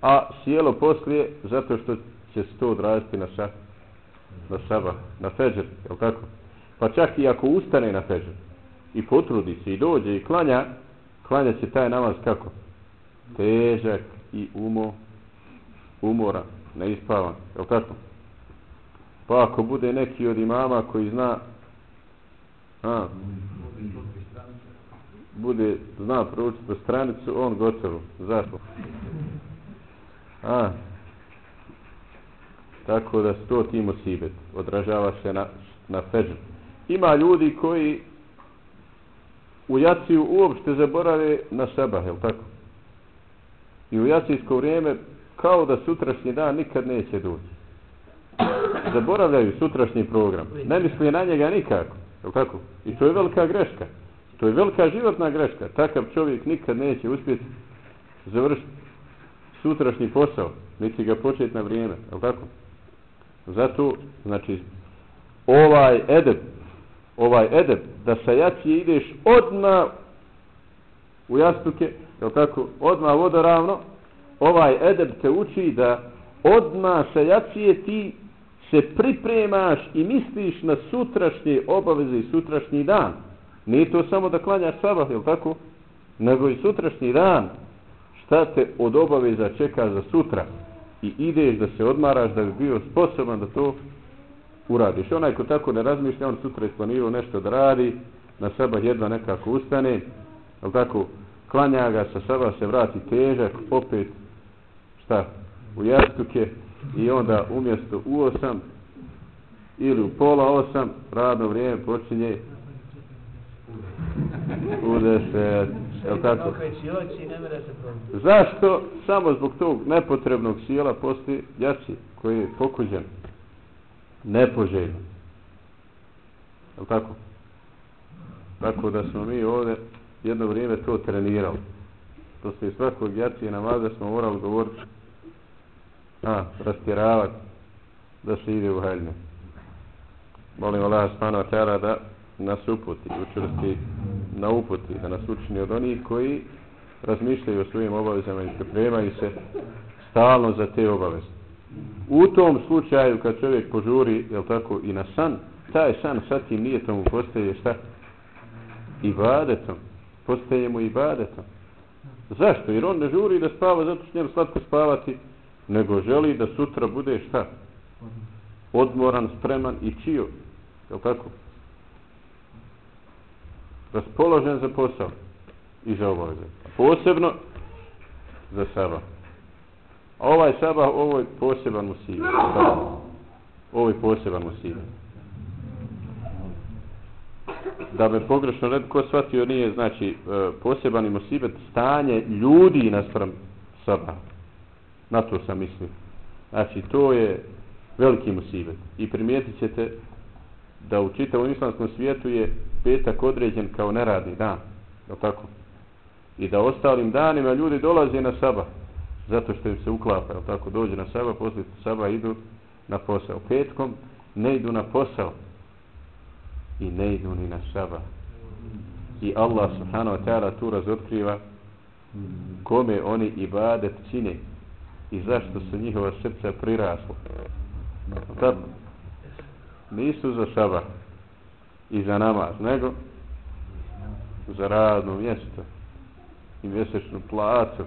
A sjelo poslije zato što će se to odraziti na šah na seba, na feđer, je tako? Pa čak i ako ustane na feđer i potrudi se i dođe i klanja, klanja će taj namaz kako? Težak i umo, umora, neispavan, je tako? Pa ako bude neki od imama koji zna a, bude, zna proučiti po stranicu, on gotovo. Zašto? A, tako da sto ti musibet odražava se na, na feđu. Ima ljudi koji u jaciju uopšte zaborave na seba, je tako? I u jacijsko vrijeme kao da sutrašnji dan nikad neće doći. Zaboravljaju sutrašnji program. Ne misli na njega nikako. Je tako? I to je velika greška. To je velika životna greška. Takav čovjek nikad neće uspjeti završiti sutrašnji posao. Niti ga početi na vrijeme. Je tako? Zato, znači, ovaj edep, ovaj edep, da sa jacije ideš odma u jastuke, je tako, odma vodoravno, ovaj edep te uči da odma sa jacije ti se pripremaš i misliš na sutrašnje obaveze i sutrašnji dan. Nije to samo da klanjaš sabah, je tako? Nego i sutrašnji dan. Šta te od obaveza čeka za sutra? I ideš da se odmaraš da bi bio sposoban da to uradiš. Onaj ko tako ne razmišlja, on sutra isplanirao nešto da radi, na sabah jedva nekako ustane, ali tako, klanja ga, sa sabah se vrati težak, opet, šta, u jastuke, i onda umjesto u osam, ili u pola osam, radno vrijeme počinje u deset, je tako? Zašto? Samo zbog tog nepotrebnog sjela postoji jaci koji je pokuđen. Nepoželjno. Je tako? Tako da smo mi ovdje jedno vrijeme to trenirali. To se iz svakog jacije namaza smo morali govoriti a, rastjeravati da se ide u haljne. Molim Allah spano da nas uputi, učvrsti na uputi, da nas učini od onih koji razmišljaju o svojim obavezama i pripremaju se stalno za te obaveze. U tom slučaju kad čovjek požuri, jel tako, i na san, taj san sa tim nijetom postaje šta? Ibadetom. Postaje mu ibadetom. Zašto? Jer on ne žuri da spava zato što njemu slatko spavati, nego želi da sutra bude šta? Odmoran, spreman i čio. Jel tako? Raspoložen za posao i za obaveze. Posebno za sabah. A ovaj sabah, ovo je poseban musibet. Ovo je poseban musibet. da me pogrešno ne ko shvatio nije znači e, poseban musibet stanje ljudi naspram saba na to sam mislio znači to je veliki musibet i primijetit ćete da u čitavom islamskom svijetu je petak određen kao neradni dan je tako i da ostalim danima ljudi dolaze na saba zato što im se uklapa je tako dođe na saba poslije saba idu na posao petkom ne idu na posao i ne idu ni na saba. I Allah subhanahu wa ta'ala tu razotkriva kome oni ibadet čine i zašto su njihova srca prirasla. Tako, nisu za saba i za namaz, nego za radno mjesto i mjesečnu placu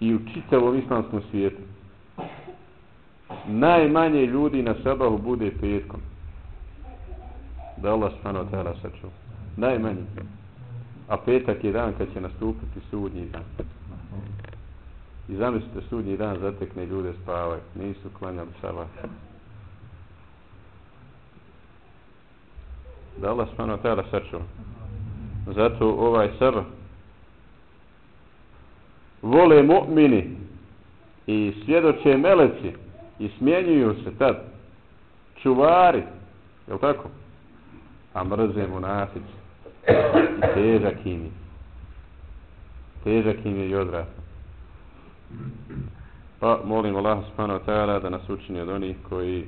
i u čitavom islamskom svijetu najmanje ljudi na sabahu bude petkom da Allah stano wa ta'ala sačuva. Najmanji. A petak je dan kad će nastupiti sudnji dan. I zamislite sudnji dan zatekne ljude spavaju. Nisu klanjali sabah. Da Allah subhanahu wa ta'ala sačuva. Zato ovaj sabah vole mu'mini i svjedoče meleci i smjenjuju se tad čuvari je tako? a mrze munafici i težak im je težak im je i odrasno pa molim Allah subhanahu wa ta'ala da nas učini od onih koji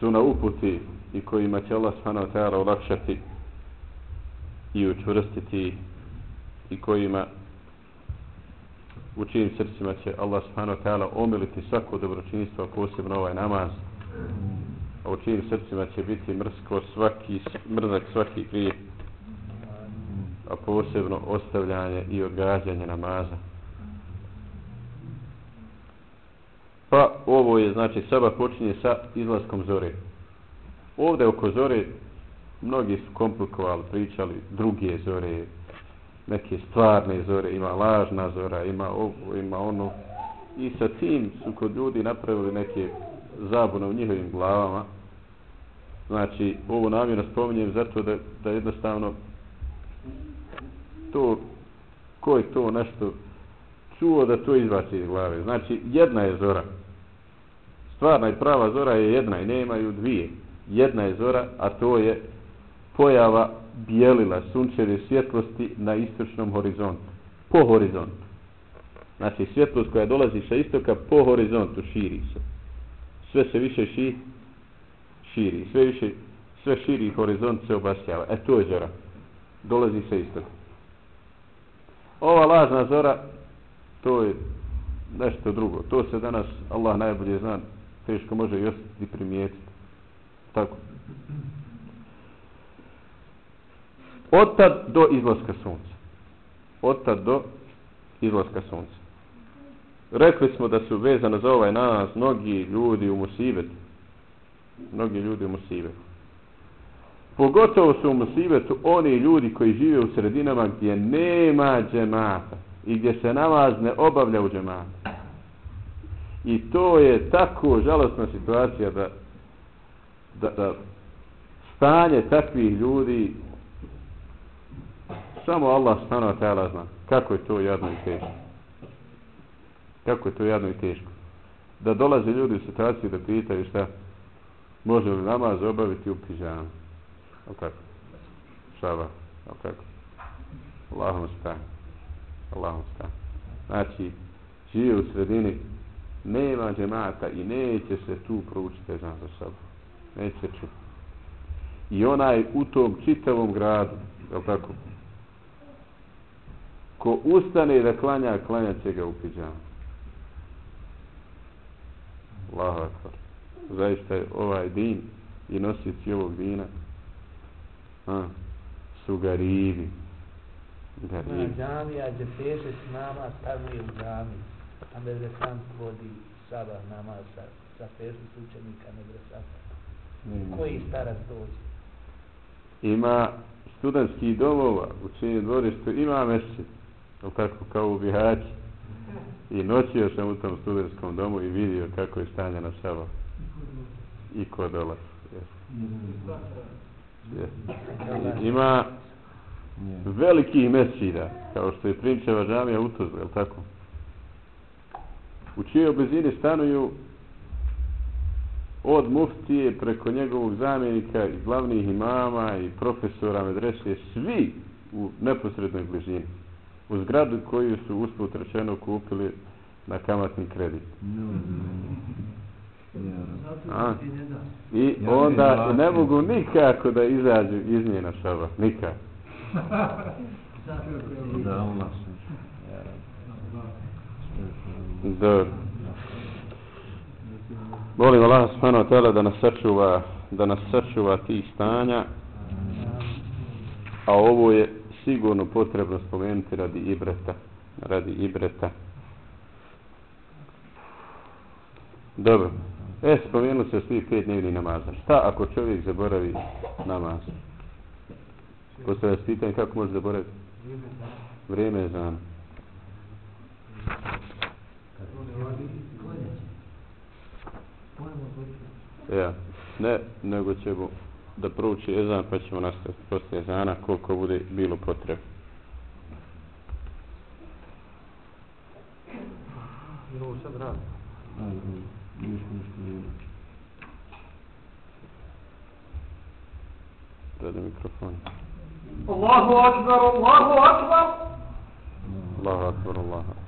su na uputi i kojima će Allah subhanahu wa ta'ala olakšati i učvrstiti i kojima u čijim srcima će Allah subhanahu wa ta'ala omiliti svako dobročinstvo, posebno ovaj namaz. A u čijim srcima će biti mrsko svaki, mrzak svaki grije. A posebno ostavljanje i odgađanje namaza. Pa ovo je, znači, saba počinje sa izlaskom zore. Ovde oko zore mnogi su komplikovali, pričali druge zore, neke stvarne zore, ima lažna zora, ima ovo, ima ono. I sa tim su kod ljudi napravili neke zabune u njihovim glavama. Znači, ovo namjerno spominjem zato da, da jednostavno to, ko je to nešto čuo da to izbaci iz glave. Znači, jedna je zora. Stvarna i prava zora je jedna i nemaju dvije. Jedna je zora, a to je pojava bijelila sunčeve svjetlosti na istočnom horizontu. Po horizontu. Znači svjetlost koja dolazi sa istoka po horizontu širi se. Sve se više ši, širi. Sve više, sve širi horizont se obasjava. E to je zora. Dolazi sa istoka. Ova lažna zora, to je nešto drugo. To se danas, Allah najbolje zna, teško može i ostati primijetiti. Tako. Otad do izlaska sunca. Otad do izlaska sunca. Rekli smo da su vezane za ovaj nas mnogi ljudi u Musibetu. Mnogi ljudi u Musibetu. Pogotovo su u Musibetu oni ljudi koji žive u sredinama gdje nema džemata i gdje se namaz ne obavlja u džemata. I to je tako žalostna situacija da, da, da stanje takvih ljudi Samo Allah stano tela zna kako je to jadno i teško. Kako je to jadno i teško. Da dolaze ljudi u situaciju da pitaju šta može li namaz obaviti u pižanu. Al tako. Šaba. Al tako. Allahum stan. Allahum stan. Znači, žive u sredini, nema džemata i neće se tu proučiti ezan za sabu. Neće čuti. I onaj u tom čitavom gradu, je tako, ko ustane da klanja, klanja će ga u piđamu. Allahu akbar. Zaista je ovaj din i nosici ovog dina a, su garivi. Garivi. Džamija gdje s nama stavuje u džami. A medresant vodi sabah namaz sa, sa pešu slučenika medresanta. Mm. Koji starac dođe? Ima studentski domova u čijem dvorištu ima mešćit je tako, kao u Bihaći. I noćio sam u tom studentskom domu i vidio kako je stanje na šava. I ko dolazi. Yes. Yes. Ima veliki mesida, kao što je Prinčeva džamija u Tuzli, je tako? U čijoj blizini stanuju od muftije preko njegovog zamjenika i glavnih imama i profesora medrese, svi u neposrednoj blizini. U zgradu koju su usput rečeno kupili na kamatni kredit. A? I onda ne mogu nikako da izađu iz nje na šaba. Nikako. Da, Allah Dobro. Molim Allah subhanahu wa ta'ala da nas sačuva da nas sačuva tih stanja a ovo je sigurno potrebno spomenuti radi ibreta radi ibreta. Dobro. E spomenuli se svi pet dnevni namaza. Šta ako čovjek zaboravi namaz? Ko se vas kako može zaboraviti? Vrijeme je za nam Ja, ne, nego ćemo da prouči ezan pa ćemo nastaviti posle ezana koliko bude bilo potrebe. Ovo sad radi. Radi mikrofon. Allahu akbar, Allahu akbar. Allahu akbar, Allahu akbar.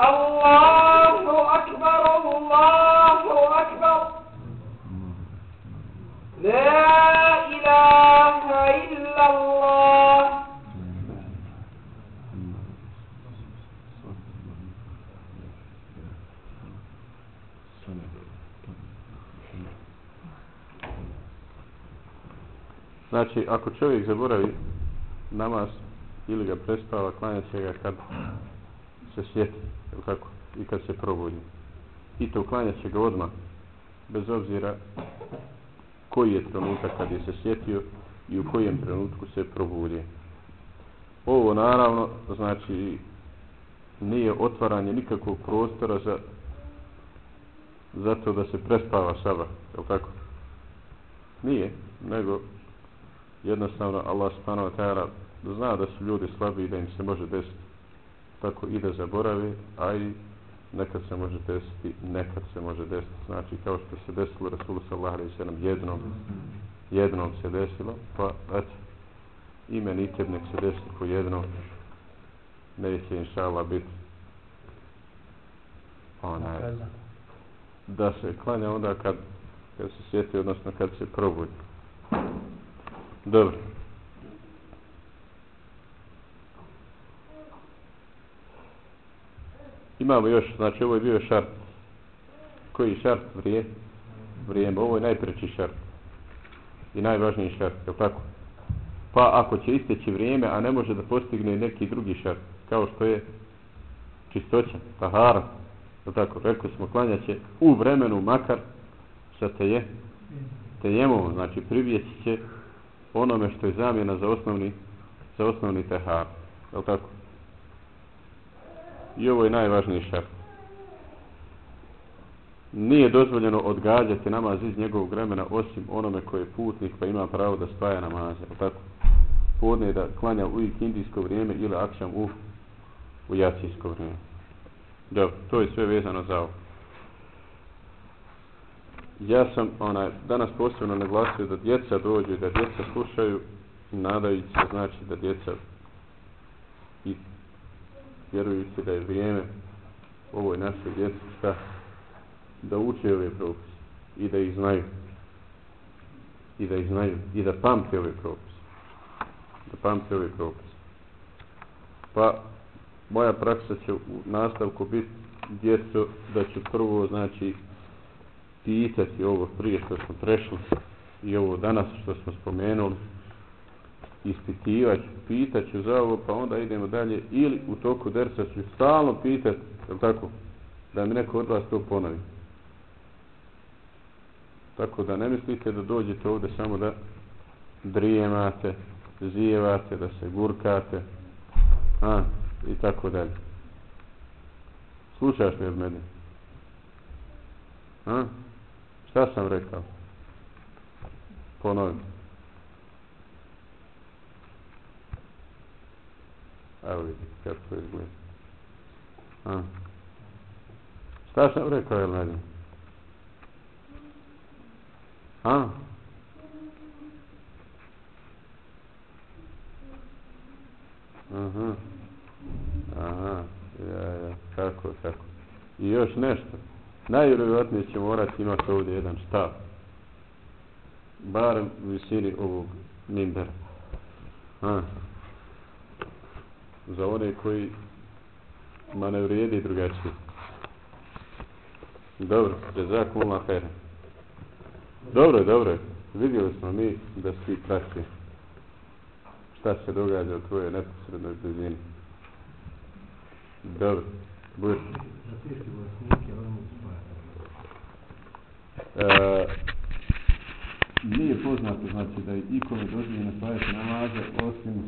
الله أكبر الله أكبر لا إله إلا الله Znači, ako čovjek zaboravi namaz ili ga prespava, klanja će ga kad se sjeti, ili kako, i kad se probudi. I to uklanja će ga odmah, bez obzira koji je trenutak kad je se sjetio i u kojem trenutku se probudio. Ovo naravno znači nije otvaranje nikakvog prostora za zato da se prespava saba, je tako? Nije, nego jednostavno Allah subhanahu wa ta'ala zna da su ljudi slabi i da im se može desiti tako i da zaborave, a i nekad se može desiti, nekad se može desiti, znači kao što se desilo Rasulu sallahu alaihi sallam jednom, jednom se desilo, pa eto, i meni i nek se desi po jednom, neće inša Allah biti onaj, da se klanja onda kad, kad se sjeti, odnosno kad se probudi. Dobro. Imamo još, znači ovo je bio šart. Koji šart vrije? Vrijeme. Ovo je najpreći šart. I najvažniji šart, je tako? Pa ako će isteći vrijeme, a ne može da postigne neki drugi šart, kao što je čistoća, tahara, je tako? Rekli smo, klanja će u vremenu makar sa teje, tejemom, znači privjeći će onome što je zamjena za osnovni, za osnovni tahar, je tako? I ovo je najvažniji šart. Nije dozvoljeno odgađati namaz iz njegovog vremena osim onome koji je putnik pa ima pravo da spaja namaze. Tako? Podne da klanja u indijsko vrijeme ili akšam u, u jacijsko vrijeme. Dobro, to je sve vezano za ovo. ja sam onaj, danas posebno naglasio da djeca dođu i da djeca slušaju nadajući se znači da djeca i vjerujući da je vrijeme ovoj našoj djeci šta? Da uče ove propise i da ih znaju. I da ih znaju i da pamte ove propise. Da pamte ove propise. Pa moja praksa će u nastavku biti djeco da ću prvo znači pitati ovo prije što smo prešli i ovo danas što smo spomenuli ispitivat ću, pitat ću za ovo pa onda idemo dalje ili u toku dersa ću stalno pitat je tako? Da mi neko od vas to ponovi. Tako da ne mislite da dođete ovdje samo da drijemate zijevate, da se gurkate a, i tako dalje. Slušaš li od mene? A? šta sam rekao? Ponovim. Evo kako to izgleda a? šta sam rekao jel nadim a? Aha. Aha. Ja, ja. Kako, kako. I još nešto. Najvjerojatnije će morati imati ovdje jedan stav. Barem u visini ovog mimbera. A. Za one koji ma ne vrijedi drugačije. Dobro, jezak mula hera. Dobro, dobro. Vidjeli smo mi da svi prati šta se događa u tvojoj neposrednoj blizini. Dobro, budi. E, nije poznato znači da je ikome dozvoljeno staviti namaze osim